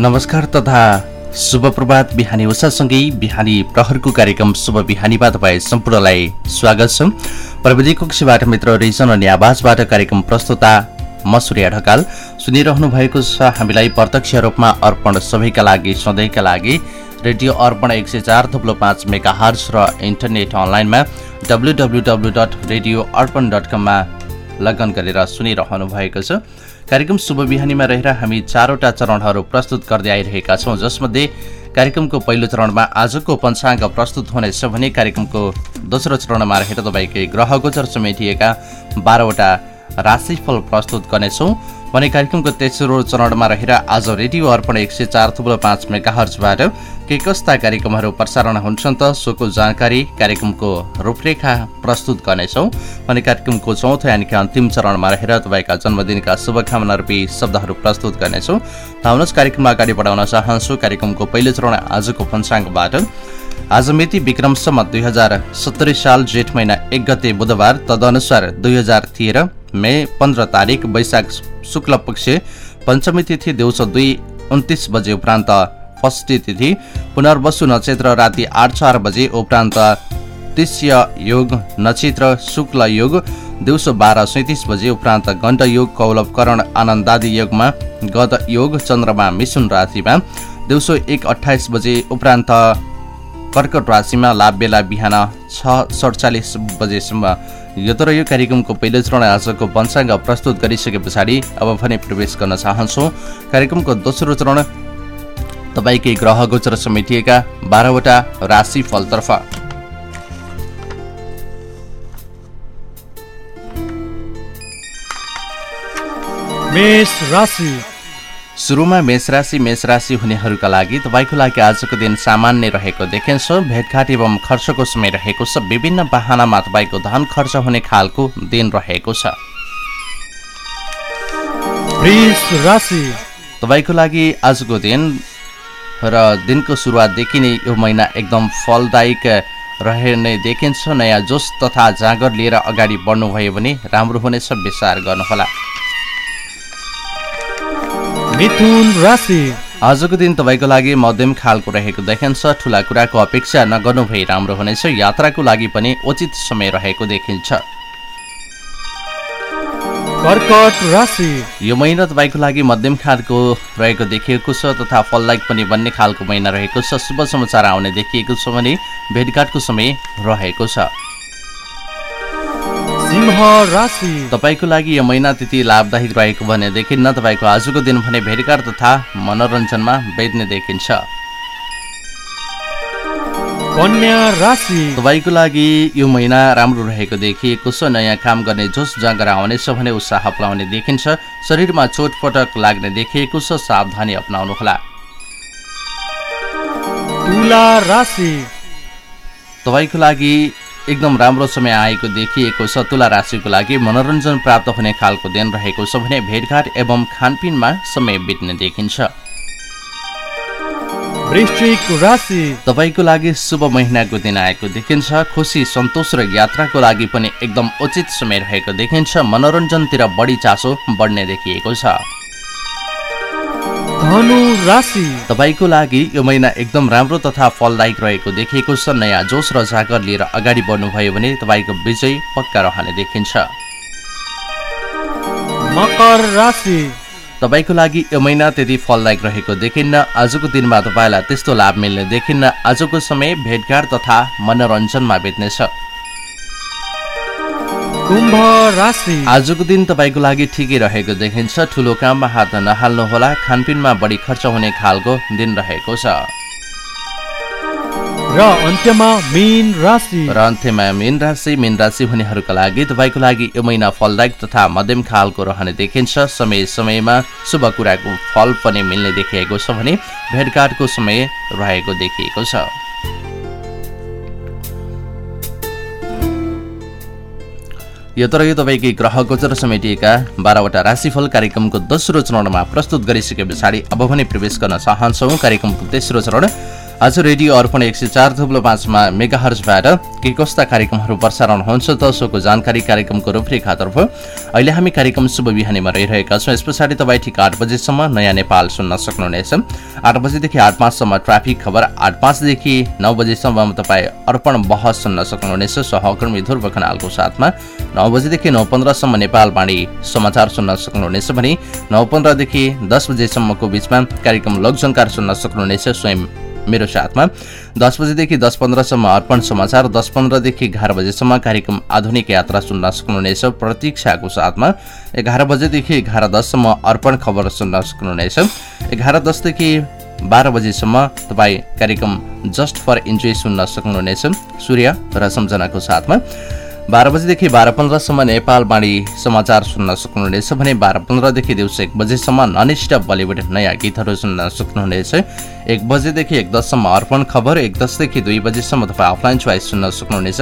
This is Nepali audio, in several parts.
नमस्कार तथा शुभ प्रभात। बिहानी उषासँगै बिहानी प्रहरको कार्यक्रम शुभ बिहानीमा तपाईँ सम्पूर्णलाई स्वागत छ। प्रविधि कक्षबाट मित्र रिजन अनि आवाजबाट कार्यक्रम प्रस्तुता म सूर्य ढकाल। सुनिरहनु भएको छ हामीलाई प्रत्यक्ष रूपमा अर्पण सबैका लागि सधैँका लागि। रेडियो अर्पण एक सय चार थुप्लो पाँच मेगा हर्स र इन्टरनेट अनलाइनमा W W W dot radio Arpan dot कममा लगन गरेर सुनिरहनु भएको छ। कार्यक्रम शुभ बिहानीमा रहेर हामी चारवटा चरणहरू प्रस्तुत गर्दै आइरहेका छौँ जसमध्ये कार्यक्रमको पहिलो चरणमा आजको पञ्चाङ्ग प्रस्तुत हुनेछ भने कार्यक्रमको दोस्रो चरणमा रहेर तपाईँकै ग्रह गोचर समेटिएका बाह्रवटा राशिफल प्रस्तुत गर्नेछौँ भने कार्यक्रमको तेस्रो चरणमा रहेर आज रेडियो अर्पण एक सय चार थुप्रो पाँच मेगाहर्जबाट के कस्ता कार्यक्रमहरू प्रसारण हुन्छन् त सोको जानकारी कार्यक्रमको रूपरेखा प्रस्तुत गर्नेछौँ भने कार्यक्रमको चौथो यानि कि अन्तिम चरणमा रहेर तपाईँका जन्मदिनका शुभकामना रूपी शब्दहरू प्रस्तुत गर्नेछौँ आउनुहोस् कार्यक्रममा अगाडि बढाउन चाहन्छु कार्यक्रमको पहिलो चरण आजको पञ्चाङ्गबाट। आज मिति विक्रमसम्म दुई हजार सत्तरी साल जेठ महिना एक गते बुधबार तदनुसार दुई हजार तेह्र मे पन्ध्र तारिक वैशाख शुक्ल पक्ष पञ्चमी तिथि दिउँसो दुई उन्तिस बजे उपरान्त। षष्ठी तिथि पुनर्वसु नक्षत्र राति आठ चार बजे उपरान्त। तिष्य योग नक्षत्र शुक्ल योग दिउँसो बाह्र सैतिस बजे उपरान्त। गण्ड योग कौलवकरण आनन्दादि योगमा गद योग चन्द्रमा मिसुन राशिमा दिउँसो एक अठाइस बजे उपरान्त। कर्कट राशिमा लाभ बेला बिहान छ सडचालिस बजेसम्म। तर यो कार्यक्रमको पहिलो चरण आजको पञ्चाङ्ग प्रस्तुत गरिसके पछाडि अब भने प्रवेश गर्न चाहन्छौँ। कार्यक्रमको दोस्रो चरण तपाईँकै ग्रह गोचर समेटिएका बाह्रवटा राशि फलतर्फ। मेष राशि। सुरुमा मेष राशि मेष राशि हुनेहरूका लागि तपाईँको लागि आजको दिन सामान्य रहेको देखिन्छ। भेटघाट एवं खर्चको समय रहेको छ। विभिन्न बाहनामा तपाईँको धन खर्च हुने खालको दिन रहेको छ। तपाईँको लागि आजको दिन र दिनको सुरुवातदेखि नै यो महिना एकदम फलदायक रहने देखिन्छ। नयाँ जोस तथा जाँगर लिएर अगाडि बढ्नुभयो भने राम्रो हुनेछ। विचार गर्नुहोला। मिथुन राशि। आजको दिन तपाईँको लागि मध्यम खालको रहेको देखिन्छ। ठुला कुराको अपेक्षा नगर्नु भई राम्रो हुनेछ। यात्राको लागि पनि उचित समय रहेको देखिन्छ। कर्कट राशि। यो महिना तपाईँको लागि मध्यम खालको रहेको देखिएको छ तथा फलदायक पनि बन्ने खालको महिना रहेको छ। शुभ समाचार आउने देखिएको छ भने भेटघाटको समय रहेको छ। तपाईँको लागि यो महिना त्यति लाभदायक रहेको भने देखिन्न। तपाईँको आजको दिन भने भेटघाट तथा मनोरञ्जनमा बेच्ने देखिन्छ। कन्या राशि। तपाईँको लागि यो महिना राम्रो रहेको देखिएको छ। नयाँ काम गर्ने जोस जाँगर आउनेछ भने उत्साह अपनाउने देखिन्छ। शरीरमा चोटपटक लाग्ने देखिएको छ। सावधानी अपनाउनुहोला। तपाईँको लागि एकदम राम्रो समय आएको देखिएको छ तुला राशिको लागि मनोरञ्जन प्राप्त हुने खालको दिन रहेको छ भने भेटघाट एवं खानपिनमा समय बित्ने देखिन्छ। तपाईँको लागि शुभ महिनाको दिन आएको देखिन्छ। खुसी सन्तोष र यात्राको लागि पनि एकदम उचित समय रहेको देखिन्छ। मनोरञ्जनतिर बढी चासो बढ्ने देखिएको छ। तपाईँको लागि यो महिना एकदम राम्रो तथा फलदायक रहेको देखिएको छ। नयाँ जोस र जागर लिएर अगाडि बढ्नुभयो भने तपाईँको विजय पक्का रहने देखिन्छ। मकर राशि। तपाईँको लागि यो महिना त्यति फलदायक रहेको देखिन्न। आजको दिनमा तपाईँलाई त्यस्तो लाभ मिल्ने देखिन्न। आजको समय भेटघाट तथा मनोरञ्जनमा बित्नेछ। कुम्भ राशि। आजको दिन तपाईँको लागि ठिकै रहेको देखिन्छ। ठुलो काममा हात नहाल्नुहोला खानपिनमा बढी खर्च हुने खालको दिन रहेको छ। र अन्त्यमा मीन राशि। र अन्त्यमा मीन राशि। मीन राशि हुनेहरूका लागि तपाईँको लागि यो महिना फलदायक तथा मध्यम खालको रहने देखिन्छ। समय समयमा शुभ कुराको फल पनि मिल्ने देखिएको छ भने भेटघाटको समय रहेको देखिएको छ। यो तर यो तपाईँकै ग्रह गोचर समेटिएका बाह्रवटा राशिफल कार्यक्रमको दोस्रो चरणमा प्रस्तुत गरिसके पछाडि अब भने प्रवेश गर्न चाहन्छौँ कार्यक्रमको तेस्रो चरण आज रेडियो अर्पण एक सय चार थुप्लो पाँचमा मेगा हर्जबाट के कस्ता कार्यक्रमहरू प्रसारण हुन्छ त सोको जानकारी कार्यक्रमको रूपरेखातर्फ अहिले हामी कार्यक्रम शुभ बिहानीमा रहिरहेका छौँ। यस पछाडि तपाईँ ठिक आठ बजेसम्म नयाँ नेपाल सुन्न सक्नुहुनेछ। आठ बजेदेखि आठ पाँचसम्म ट्राफिक खबर आठ पाँचदेखि नौ बजेसम्म तपाईँ अर्पण बहस सुन्न सक्नुहुनेछ। सहकर्मी ध्रुव खनालको साथमा नौ बजेदेखि नौ पन्ध्रसम्म नेपाल बाणी समाचार सुन्न सक्नुहुनेछ भने नौ पन्ध्रदेखि दस बजेसम्मको बिचमा कार्यक्रम लोकसङ्कार सुन्न सक्नुहुनेछ। स्वयं मेरो साथमा। दस बजेदेखि दस पन्ध्रसम्म अर्पण समाचार दस पन्ध्रदेखि एघार बजेसम्म कार्यक्रम आधुनिक यात्रा सुन्न सक्नुहुनेछ। प्रतीक्षाको साथमा एघार बजेदेखि एघार दससम्म अर्पण खबर सुन्न सक्नुहुनेछ। एघार दसदेखि बाह्र बजेसम्म तपाईँ कार्यक्रम जस्ट फर इन्जोय सुन्न सक्नुहुनेछ। सूर्य र सम्झनाको साथमा बाह्र बजीदेखि बाह्र पन्ध्रसम्म नेपाल बाणी समाचार सुन्न सक्नुहुनेछ भने बाह्र पन्ध्रदेखि दिउँसो एक बजेसम्म ननिष्ठ बलिउड नयाँ गीतहरू सुन्न सक्नुहुनेछ। एक बजेदेखि एक दससम्म अर्पण खबर एक दसदेखि दुई बजेसम्म तपाईँ अफलाइन चोइस सुन्न सक्नुहुनेछ।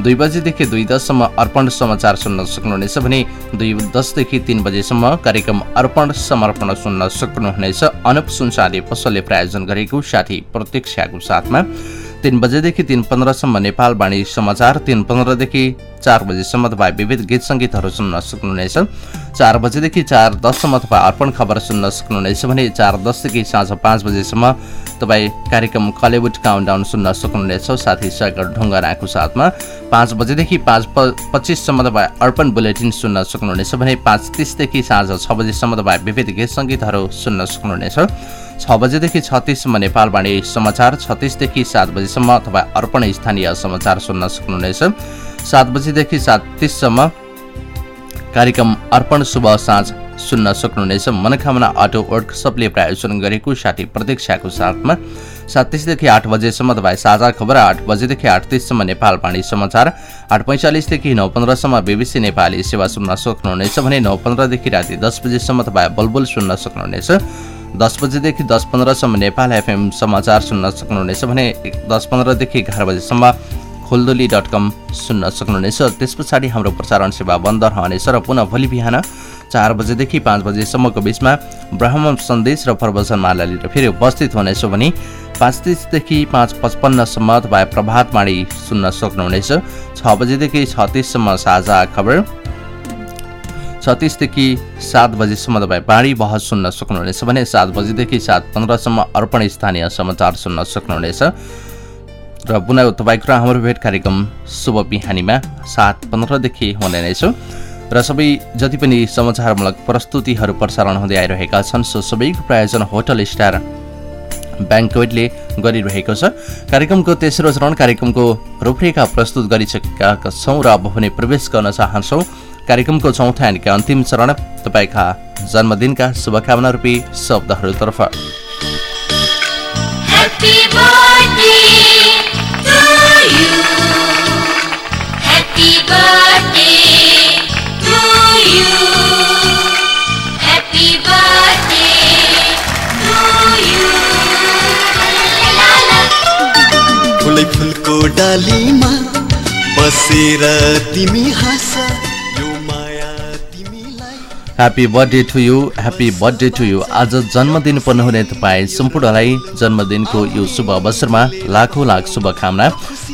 दुई बजेदेखि दुई दससम्म अर्पण समाचार सुन्न सक्नुहुनेछ भने दुई दसदेखि तिन बजेसम्म कार्यक्रम अर्पण समर्पण सुन्न सक्नुहुनेछ। अनुप सुनसाले पसलले प्रायोजन गरेको साथी प्रतीक्षाको साथमा। तिन बजेदेखि तिन पन्ध्रसम्म नेपाल वाणी समाचार तिन पन्ध्रदेखि चार बजीसम्म तपाईँ विविध गीत सङ्गीतहरू सुन्न सक्नुहुनेछ। चार बजेदेखि चार दससम्म तपाईँ अर्पण खबर सुन्न सक्नुहुनेछ भने चार दसदेखि साँझ पाँच बजेसम्म तपाईँ कार्यक्रम कलिउड काउन्टाउन सुन्न सक्नुहुनेछ। साथी सागर ढुङ्गानाको साथमा पाँच बजेदेखि पाँच प पच्चिससम्म तपाईँ अर्पण बुलेटिन सुन्न सक्नुहुनेछ भने पाँच तिसदेखि साँझ छ बजीसम्म तपाईँ विविध गीत सङ्गीतहरू सुन्न सक्नुहुनेछ। छ बजेदेखि छत्तिससम्म नेपालवाणी समाचार छत्तिसदेखि सात बजीसम्म तपाईँ अर्पण स्थानीय समाचार सुन्न सक्नुहुनेछ। सात बजीदेखि सात तिससम्म कार्यक्रम अर्पण शुभ साँझ सुन्न सक्नुहुनेछ। मनोकामना अटो वर्कसपले प्रायोजन गरेको साथी प्रतीक्षाको साथमा सात तिसदेखि आठ बजेसम्म तपाईँ साझा खबर आठ बजेदेखि आठ तिससम्म नेपाल पाणी समाचार आठ पैँचालिसदेखि नौ पन्ध्रसम्म बिबिसी नेपाली सेवा सुन्न सक्नुहुनेछ भने नौ पन्ध्रदेखि राति दस बजेसम्म तपाईँ बुलबुल सुन्न सक्नुहुनेछ। दस बजेदेखि दस पन्ध्रसम्म नेपाल एफएम समाचार सुन्न सक्नुहुनेछ भने दस पन्ध्रदेखि एघार बजेसम्म खोलदोली डट कम सुन्न सक्नुहुनेछ। त्यस पछाडि हाम्रो प्रसारण सेवा बन्द रहनेछ र पुनः भोलि बिहान चार बजेदेखि पाँच बजेसम्मको बिचमा ब्रह्म सन्देश र प्रवचनमाला लिएर फेरि उपस्थित हुनेछ भने पाँच तिसदेखि पाँच पचपन्नसम्म तपाईँ प्रभातवाणी सुन्न सक्नुहुनेछ। छ बजेदेखि छत्तिससम्म साझा खबर। छत्तिसदेखि सात बजीसम्म तपाईँ बाढी बहस सुन्न सक्नुहुनेछ भने सात बजीदेखि सात पन्ध्रसम्म अर्पण स्थानीय समाचार सुन्न सक्नुहुनेछ। र पुनः तपाईँको हाम्रो भेट कार्यक्रम शुभ बिहानीमा सात पन्ध्रदेखि हुने नै छ। र सबै जति पनि समाचारमूलक प्रस्तुतिहरू प्रसारण हुँदै आइरहेका छन् सो सबैको प्रायोजन होटल स्टार ब्याङ्कवेटले गरिरहेको छ। कार्यक्रमको तेस्रो चरण कार्यक्रमको रूपरेखा प्रस्तुत गरिसकेका छौँ र अब भने प्रवेश गर्न चाहन्छौँ। कार्यक्रमको चौथा यानिका अन्तिम चरण तपाईँका जन्मदिनका शुभकामना रूपी शब्दहरूतर्फ। डालीमा बसेर तिमी हाँस happy birthday to you happy birthday to you आज जन्मदिन पर्नुहुने तपाईँ सम्पूर्णलाई जन्मदिनको यो शुभ अवसरमा लाखौँ लाख शुभकामना।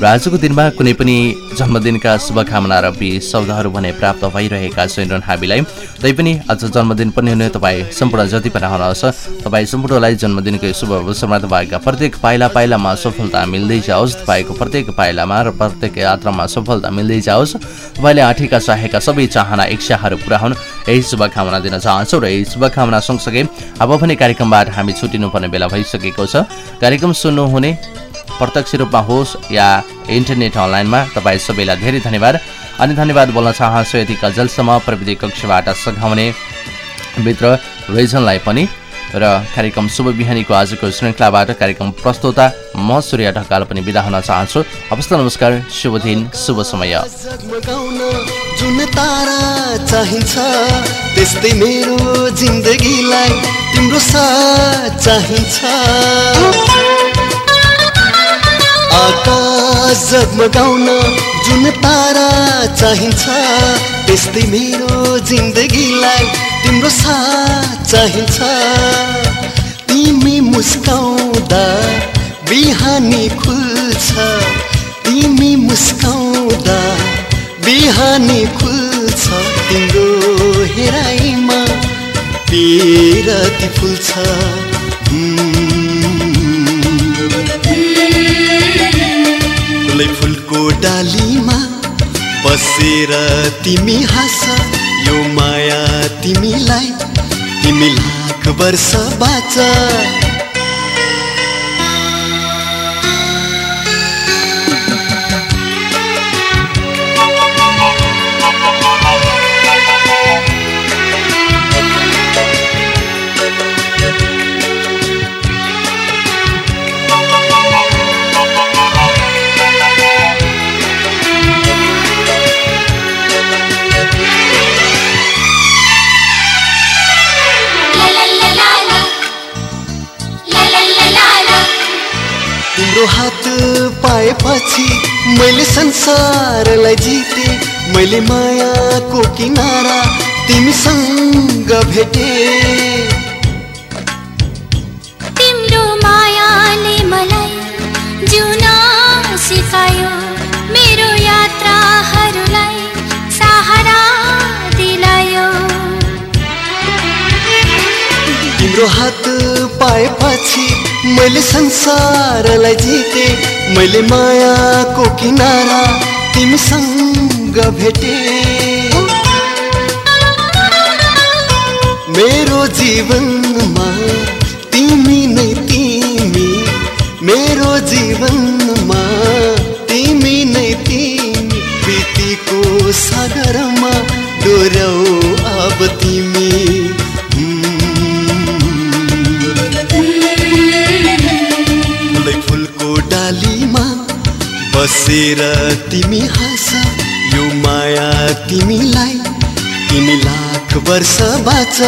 र आजको दिनमा कुनै पनि जन्मदिनका शुभकामना र बी शब्दहरू भने प्राप्त भइरहेका छैनन् हामीलाई। तैपनि आज जन्मदिन पनि हुने तपाईँ सम्पूर्ण जति पनि हुनुहुन्छ तपाईँ सम्पूर्णलाई जन्मदिनको यो शुभ अवसरमा तपाईँका प्रत्येक पाइला पाइलामा सफलता मिल्दै जाओस् तपाईँको प्रत्येक पाइलामा र प्रत्येक यात्रामा सफलता मिल्दै जाओस् तपाईँले आँटेका चाहेका सबै चाहना इच्छाहरू पुरा हुन्। यही शुभकामना दिन चाहन्छौँ र यही शुभकामना सँगसँगै अब पनि कार्यक्रमबाट हामी छुटिनुपर्ने बेला भइसकेको छ। कार्यक्रम सुन्नुहुने प्रत्यक्ष रूपमा होस् या इन्टरनेट अनलाइनमा तपाईँ सबैलाई धेरै धन्यवाद। अनि धन्यवाद बोल्न चाहन्छु यतिका जलसम्म प्रविधि कक्षबाट सघाउने भित्र रिजनलाई पनि र कार्यक्रम शुभ बिहानीको आजको श्रृङ्खलाबाट कार्यक्रम प्रस्तोता म सूर्य ढकाल पनि बिदा हुन चाहन्छु। हवस् नमस्कार शुभ दिन शुभ समय। जुन तारा चाहिन्छ त्यस्तै मेरो जिन्दगीलाई तिम्रो साथ चाहिन्छ। आकाश जगमगाउन जुन तारा चाहिन्छ त्यस्तै मेरो जिन्दगीलाई तिम्रो साथ चाहिन्छ। तिमी मुस्काउँदा बिहानी खुल्छ तिमी मुस्काउँदा बिहानी खुल्छ तिम्रो हेराइमा पिरती फुल्छ। फुलै फुलको डालीमा बसेर तिमी हाँस यो माया तिमीलाई तिमी लाख वर्ष बाँच। पाएपछि मैले संसारलाई जिते मैले मायाको किनारा तिमीसँग भेटे। तिम्रो मायाले मलाई जिउन सिकायो मेरो यात्राहरूलाई सहारा दिलायो। तिम्रो हात पाएपछि मैले संसारलाई जिते मैले मायाको किनारा तिमीसँग भेटे। मेरो जीवनमा तिमी नै तिमी मेरो जीवनमा तिमी हाँस यो माया तिमीलाई तिमी लाख वर्ष बाँच।